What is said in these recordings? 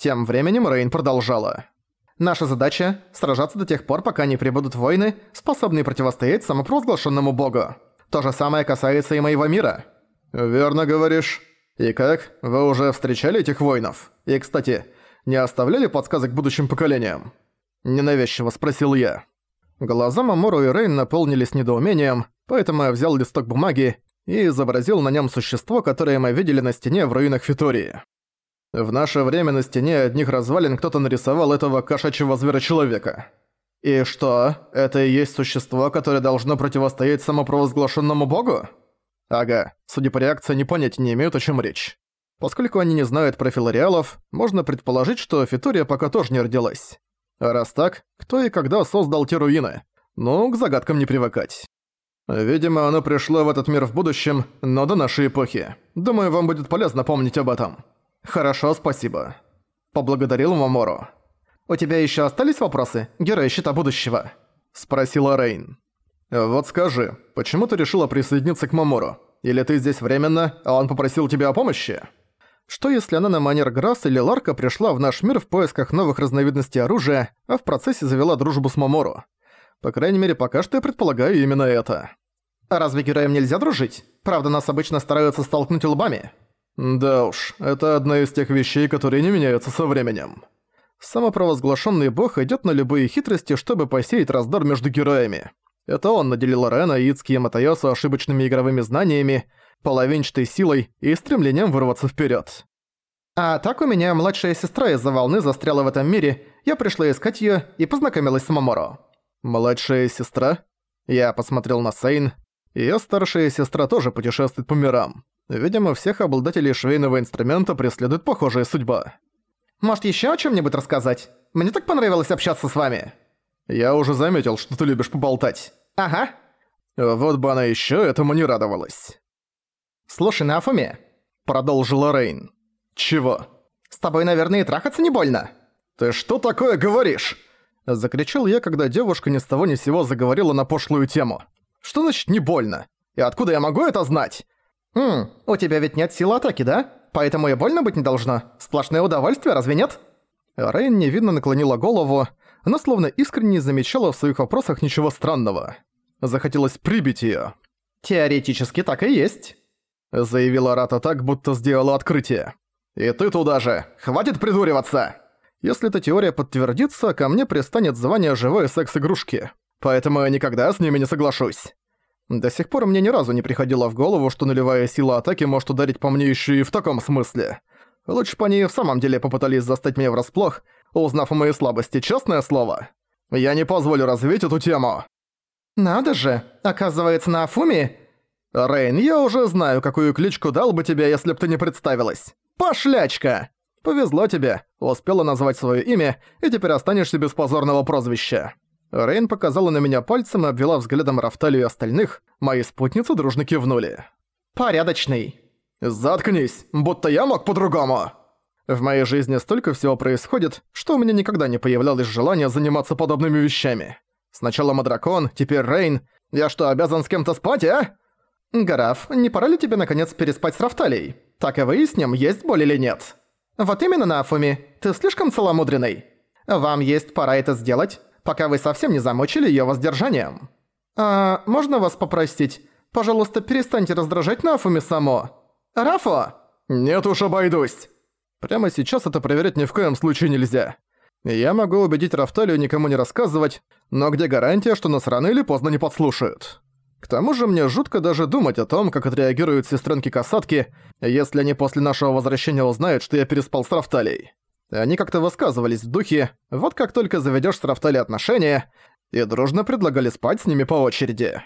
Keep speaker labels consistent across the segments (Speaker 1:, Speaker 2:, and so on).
Speaker 1: Тем временем Рейн продолжала. «Наша задача – сражаться до тех пор, пока не прибудут воины, способные противостоять самопровозглашенному богу. То же самое касается и моего мира». «Верно говоришь. И как? Вы уже встречали этих воинов? И, кстати, не оставляли подсказок будущим поколениям?» Ненавязчиво спросил я. Глаза Мамору и Рейн наполнились недоумением, поэтому я взял листок бумаги и изобразил на нем существо, которое мы видели на стене в руинах Фитории. В наше время на стене одних развалин кто-то нарисовал этого кошачьего зверочеловека. И что, это и есть существо, которое должно противостоять самопровозглашенному богу? Ага, судя по реакции, они понятия не имеют, о чем речь. Поскольку они не знают про филариалов, можно предположить, что Фитория пока тоже не родилась. А раз так, кто и когда создал те руины? Ну, к загадкам не привыкать. Видимо, оно пришло в этот мир в будущем, но до нашей эпохи. Думаю, вам будет полезно помнить об этом. Хорошо, спасибо. Поблагодарил Мамору. «У тебя еще остались вопросы, герой щита будущего?» Спросила Рейн. «Вот скажи, почему ты решила присоединиться к Мамору? Или ты здесь временно, а он попросил тебя о помощи?» Что если она на манер Грасс или Ларка пришла в наш мир в поисках новых разновидностей оружия, а в процессе завела дружбу с Мамору? По крайней мере, пока что я предполагаю именно это. А разве героям нельзя дружить? Правда, нас обычно стараются столкнуть лбами. Да уж, это одна из тех вещей, которые не меняются со временем. Самопровозглашенный бог идет на любые хитрости, чтобы посеять раздор между героями. Это он наделил Рена, Ицки и Матайосу ошибочными игровыми знаниями, половинчатой силой и стремлением вырваться вперед. А так у меня младшая сестра из-за волны застряла в этом мире, я пришла искать ее и познакомилась с Маморо. Младшая сестра? Я посмотрел на Сейн. Ее старшая сестра тоже путешествует по мирам. Видимо, всех обладателей швейного инструмента преследует похожая судьба. Может, еще о чем нибудь рассказать? Мне так понравилось общаться с вами. Я уже заметил, что ты любишь поболтать. Ага. Вот бы она еще этому не радовалась. «Слушай, Нафуми», — продолжила Рейн. «Чего?» «С тобой, наверное, и трахаться не больно». «Ты что такое говоришь?» Закричал я, когда девушка ни с того ни с сего заговорила на пошлую тему. «Что значит «не больно»? И откуда я могу это знать?» «Хм, у тебя ведь нет силы атаки, да? Поэтому и больно быть не должно. Сплошное удовольствие, разве нет?» Рейн невинно наклонила голову, она словно искренне замечала в своих вопросах ничего странного. Захотелось прибить её. «Теоретически так и есть». Заявила Рата так, будто сделала открытие. «И ты туда же! Хватит придуриваться!» Если эта теория подтвердится, ко мне пристанет звание живой секс-игрушки. Поэтому я никогда с ними не соглашусь. До сих пор мне ни разу не приходило в голову, что нулевая сила атаки может ударить по мне еще и в таком смысле. Лучше бы они в самом деле попытались застать меня врасплох, узнав о моей слабости, честное слово. Я не позволю развить эту тему. «Надо же! Оказывается, на Афуме «Рейн, я уже знаю, какую кличку дал бы тебе, если б ты не представилась. Пошлячка! Повезло тебе, успела назвать свое имя, и теперь останешься без позорного прозвища». Рейн показала на меня пальцем и обвела взглядом Рафталию и остальных, мои спутницы дружно кивнули. «Порядочный». «Заткнись, будто я мог по-другому!» В моей жизни столько всего происходит, что у меня никогда не появлялось желания заниматься подобными вещами. Сначала Мадракон, теперь Рейн. Я что, обязан с кем-то спать, а? «Гараф, не пора ли тебе наконец переспать с Рафталией? Так и выясним, есть боль или нет». «Вот именно, Нафуми, ты слишком целомудренный. Вам есть пора это сделать, пока вы совсем не замочили её воздержанием». «А можно вас попросить? Пожалуйста, перестаньте раздражать Нафуми само. Рафо!» «Нет уж, обойдусь!» Прямо сейчас это проверять ни в коем случае нельзя. Я могу убедить Рафталию никому не рассказывать, но где гарантия, что нас рано или поздно не подслушают? К тому же мне жутко даже думать о том, как отреагируют сестренки-касатки, если они после нашего возвращения узнают, что я переспал с Рафталией. Они как-то высказывались в духе «вот как только заведёшь с Рафталией отношения», и дружно предлагали спать с ними по очереди.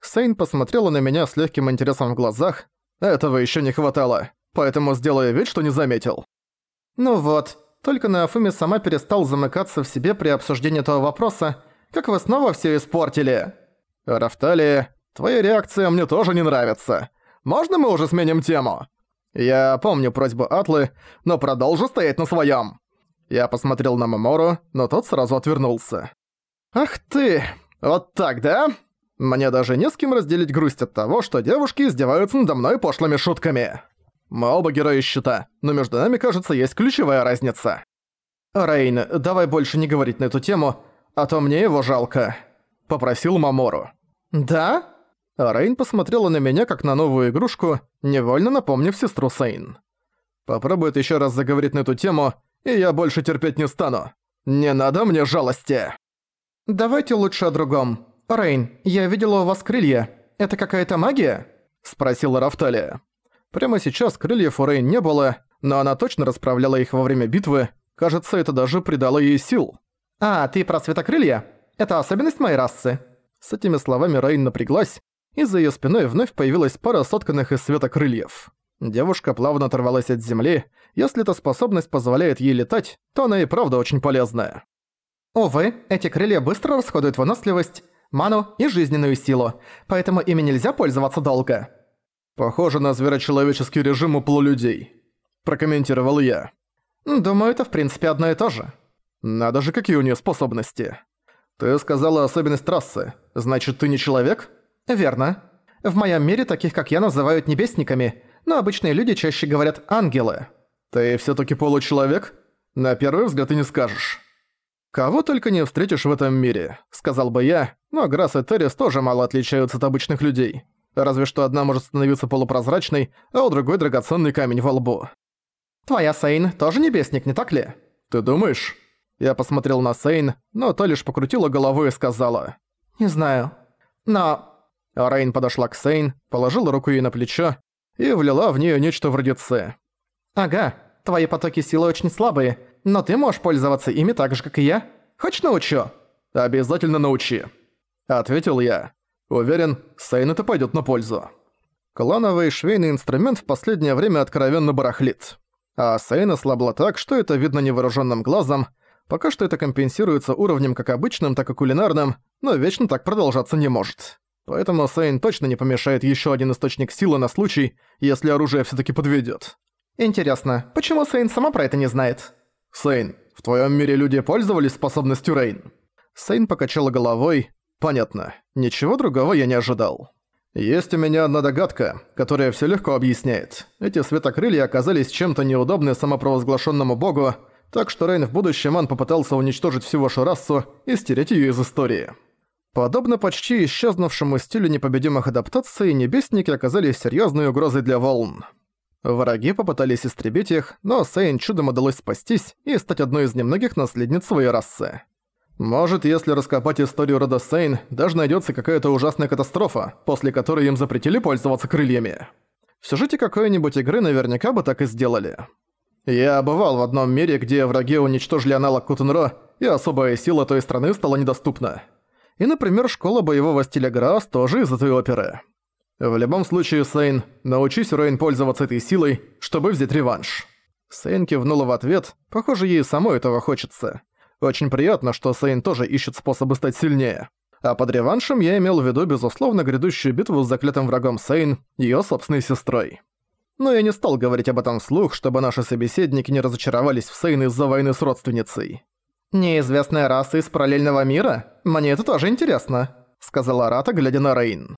Speaker 1: Сейн посмотрела на меня с легким интересом в глазах. Этого еще не хватало, поэтому сделаю вид, что не заметил. Ну вот, только Нафуми сама перестал замыкаться в себе при обсуждении этого вопроса, как вы снова все испортили. «Рафталия, твоя реакция мне тоже не нравится. Можно мы уже сменим тему?» «Я помню просьбу Атлы, но продолжу стоять на своём». Я посмотрел на Мамору, но тот сразу отвернулся. «Ах ты! Вот так, да?» Мне даже не с кем разделить грусть от того, что девушки издеваются надо мной пошлыми шутками. Мы оба герои щита, но между нами, кажется, есть ключевая разница. Рейн, давай больше не говорить на эту тему, а то мне его жалко», — попросил Мамору. «Да?» Рейн посмотрела на меня как на новую игрушку, невольно напомнив сестру Сейн. Попробует еще раз заговорить на эту тему, и я больше терпеть не стану. Не надо мне жалости. Давайте лучше о другом. Рейн, я видела у вас крылья. Это какая-то магия? Спросила Рафталия. Прямо сейчас крыльев у Рейн не было, но она точно расправляла их во время битвы. Кажется, это даже придало ей сил. «А, ты про светокрылья? Это особенность моей расы?» С этими словами Рейн напряглась, и за её спиной вновь появилась пара сотканных из света крыльев. Девушка плавно оторвалась от земли. Если эта способность позволяет ей летать, то она и правда очень полезная. Увы, эти крылья быстро расходуют выносливость, ману и жизненную силу, поэтому ими нельзя пользоваться долго. Похоже на зверочеловеческий режим у полулюдей. Прокомментировал я. Думаю, это в принципе одно и то же. Надо же, какие у нее способности. Ты сказала особенность трассы. Значит, ты не человек? Верно. В моем мире таких, как я, называют небесниками – но обычные люди чаще говорят «ангелы». Ты всё-таки получеловек? На первый взгляд и не скажешь. «Кого только не встретишь в этом мире», — сказал бы я, но Грасс и Террис тоже мало отличаются от обычных людей. Разве что одна может становиться полупрозрачной, а у другой драгоценный камень во лбу. «Твоя Сейн тоже небесник, не так ли?» «Ты думаешь?» Я посмотрел на Сейн, но та лишь покрутила головой и сказала. «Не знаю. Но...» Рейн подошла к Сейн, положила руку ей на плечо и влила в нее нечто вроде Ц. «Ага, твои потоки силы очень слабые, но ты можешь пользоваться ими так же, как и я. Хочешь научу?» «Обязательно научи», — ответил я. Уверен, Сейн это пойдет на пользу. Клановый швейный инструмент в последнее время откровенно барахлит. А Сейн ослабла так, что это видно невооруженным глазом. Пока что это компенсируется уровнем как обычным, так и кулинарным, но вечно так продолжаться не может. Поэтому Сейн точно не помешает еще один источник силы на случай, если оружие все таки подведет. Интересно, почему Сейн сама про это не знает? Сейн, в твоем мире люди пользовались способностью Рейн? Сейн покачала головой. Понятно, ничего другого я не ожидал. Есть у меня одна догадка, которая все легко объясняет. Эти светокрылья оказались чем-то неудобны самопровозглашенному богу, так что Рейн в будущем он попытался уничтожить всю вашу расу и стереть ее из истории. Подобно почти исчезнувшему стилю непобедимых адаптаций, небесники оказались серьезной угрозой для волн. Враги попытались истребить их, но Сейн чудом удалось спастись и стать одной из немногих наследниц своей расы. Может, если раскопать историю рода Сейн, даже найдется какая-то ужасная катастрофа, после которой им запретили пользоваться крыльями. В сюжете какой-нибудь игры наверняка бы так и сделали. Я бывал в одном мире, где враги уничтожили аналог Кутенро, и особая сила той страны стала недоступна. И, например, школа боевого стиля Граас тоже из этой оперы. В любом случае, Сейн, научись Рейн пользоваться этой силой, чтобы взять реванш. Сейн кивнула в ответ, похоже, ей самой этого хочется. Очень приятно, что Сейн тоже ищет способы стать сильнее. А под реваншем я имел в виду, безусловно, грядущую битву с заклятым врагом Сейн, её собственной сестрой. Но я не стал говорить об этом вслух, чтобы наши собеседники не разочаровались в Сейн из-за войны с родственницей. «Неизвестная раса из параллельного мира? Мне это тоже интересно», — сказала Рата, глядя на Рейн.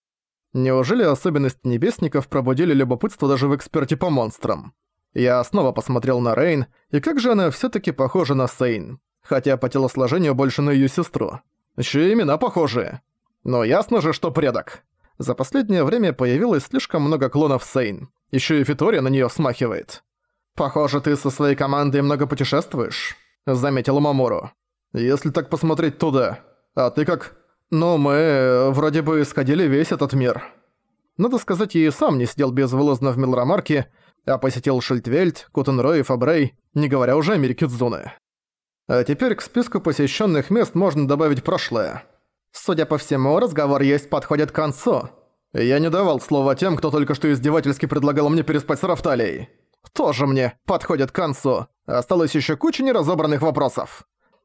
Speaker 1: Неужели особенности небесников пробудили любопытство даже в эксперте по монстрам? Я снова посмотрел на Рейн, и как же она все таки похожа на Сейн. Хотя по телосложению больше на ее сестру. Еще имена похожие. Но ясно же, что предок. За последнее время появилось слишком много клонов Сейн. Еще и Фитория на нее смахивает. «Похоже, ты со своей командой много путешествуешь?» — заметил Мамору. «Если так посмотреть туда. А ты как? Ну, мы э, вроде бы сходили весь этот мир». Надо сказать, я и сам не сидел безвылазно в Милрамарке, а посетил Шильдвельд, Кутенрой и Фабрей, не говоря уже о Миркидзуне. А теперь к списку посещенных мест можно добавить прошлое. Судя по всему, разговор есть подходит к концу. Я не давал слова тем, кто только что издевательски предлагал мне переспать с Рафталией. Тоже мне подходит к концу. Осталось еще куча неразобранных вопросов.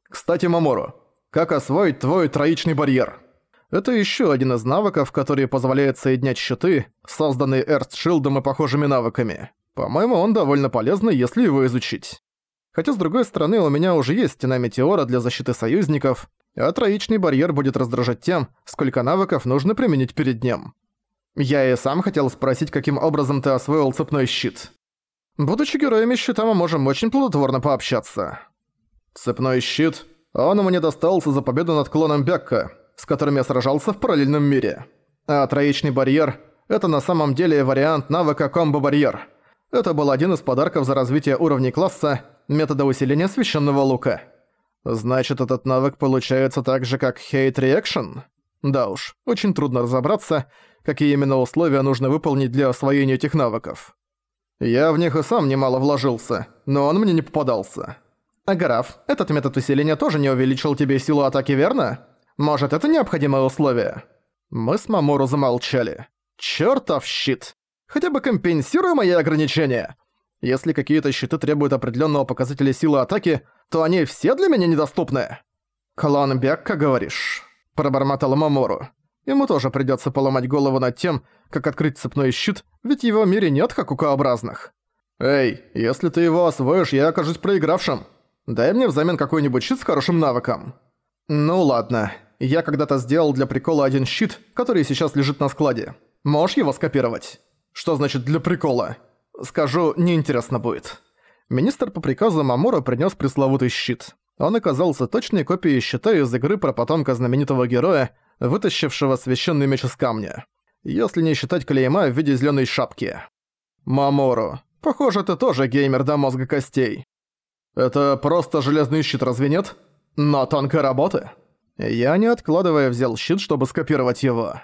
Speaker 1: Кстати, Мамору, как освоить твой троичный барьер? Это еще один из навыков, который позволяет соединять щиты, созданные Эрстшилдом и похожими навыками. По-моему, он довольно полезный, если его изучить. Хотя, с другой стороны, у меня уже есть стена Метеора для защиты союзников, а троичный барьер будет раздражать тем, сколько навыков нужно применить перед ним. Я и сам хотел спросить, каким образом ты освоил цепной щит. Будучи героями щита, мы можем очень плодотворно пообщаться. Цепной щит. Он мне достался за победу над клоном Бекка, с которым я сражался в параллельном мире. А троичный барьер — это на самом деле вариант навыка комбо-барьер. Это был один из подарков за развитие уровней класса, метода усиления священного лука. Значит, этот навык получается так же, как Hate Reaction? Да уж, очень трудно разобраться, какие именно условия нужно выполнить для освоения этих навыков. Я в них и сам немало вложился, но он мне не попадался. А граф, этот метод усиления тоже не увеличил тебе силу атаки, верно? Может, это необходимое условие? Мы с Мамору замолчали. Чёртов щит! Хотя бы компенсируй мои ограничения! Если какие-то щиты требуют определенного показателя силы атаки, то они все для меня недоступны. «Клан Бекка, говоришь?» – пробормотал Мамору. Ему тоже придётся поломать голову над тем, как открыть цепной щит, ведь в его мире нет хакукообразных. «Эй, если ты его освоишь, я окажусь проигравшим. Дай мне взамен какой-нибудь щит с хорошим навыком». «Ну ладно, я когда-то сделал для прикола один щит, который сейчас лежит на складе. Можешь его скопировать?» «Что значит «для прикола»?» Скажу, неинтересно будет. Министр по приказу Мамора принес пресловутый щит. Он оказался точной копией щита из игры про потомка знаменитого героя, вытащившего священный меч из камня. Если не считать клейма в виде зеленой шапки. Мамору, похоже, ты тоже геймер до мозга костей. Это просто железный щит, разве нет? Но тонкой работы. Я, не откладывая, взял щит, чтобы скопировать его.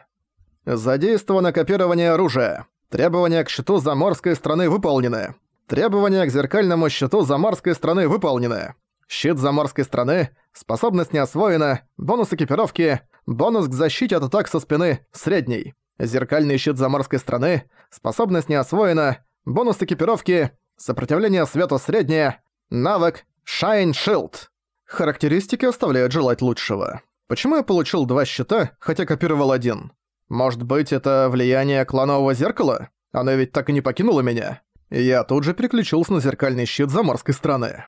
Speaker 1: Задействовано копирование оружия. Требования к щиту заморской страны выполнены. Требования к зеркальному щиту заморской страны выполнены. Щит заморской страны, способность не освоена, бонус экипировки, бонус к защите от атак со спины средний. Зеркальный щит заморской страны, способность не освоена, бонус экипировки, сопротивление свету среднее, навык Shine Shield. Характеристики оставляют желать лучшего. Почему я получил два щита, хотя копировал один? Может быть, это влияние кланового зеркала? Оно ведь так и не покинуло меня. Я тут же переключился на зеркальный щит заморской страны.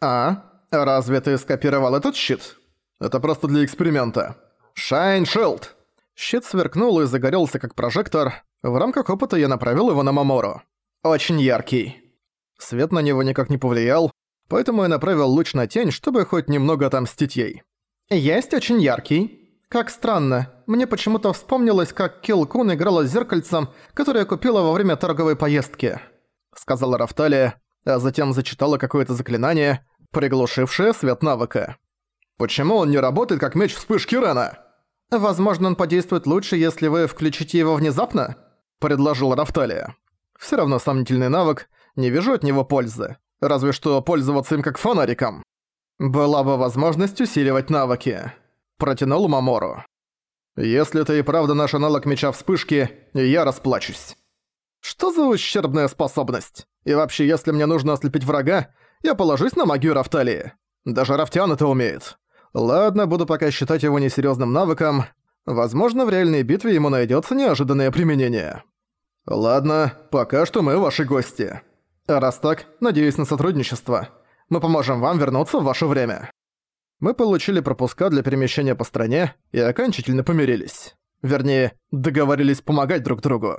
Speaker 1: А? Разве ты скопировал этот щит? Это просто для эксперимента. Shine Shield. Щит сверкнул и загорелся как прожектор. В рамках опыта я направил его на Мамору. Очень яркий. Свет на него никак не повлиял, поэтому я направил луч на тень, чтобы хоть немного отомстить ей. Есть очень яркий. Как странно, мне почему-то вспомнилось, как Килл Кун играла с зеркальцем, которое купила во время торговой поездки. Сказала Рафталия, а затем зачитала какое-то заклинание, приглушившее свет навыка. Почему он не работает как меч вспышки Рена? Возможно, он подействует лучше, если вы включите его внезапно? Предложил Рафталия. Все равно сомнительный навык, не вижу от него пользы. Разве что пользоваться им как фонариком. Была бы возможность усиливать навыки протянул Мамору. «Если это и правда наш аналог меча вспышки, я расплачусь». «Что за ущербная способность? И вообще, если мне нужно ослепить врага, я положусь на магию Рафталии. Даже Рафтиан это умеет. Ладно, буду пока считать его несерьёзным навыком. Возможно, в реальной битве ему найдётся неожиданное применение. Ладно, пока что мы ваши гости. А раз так, надеюсь на сотрудничество. Мы поможем вам вернуться в ваше время» мы получили пропуска для перемещения по стране и окончательно помирились. Вернее, договорились помогать друг другу.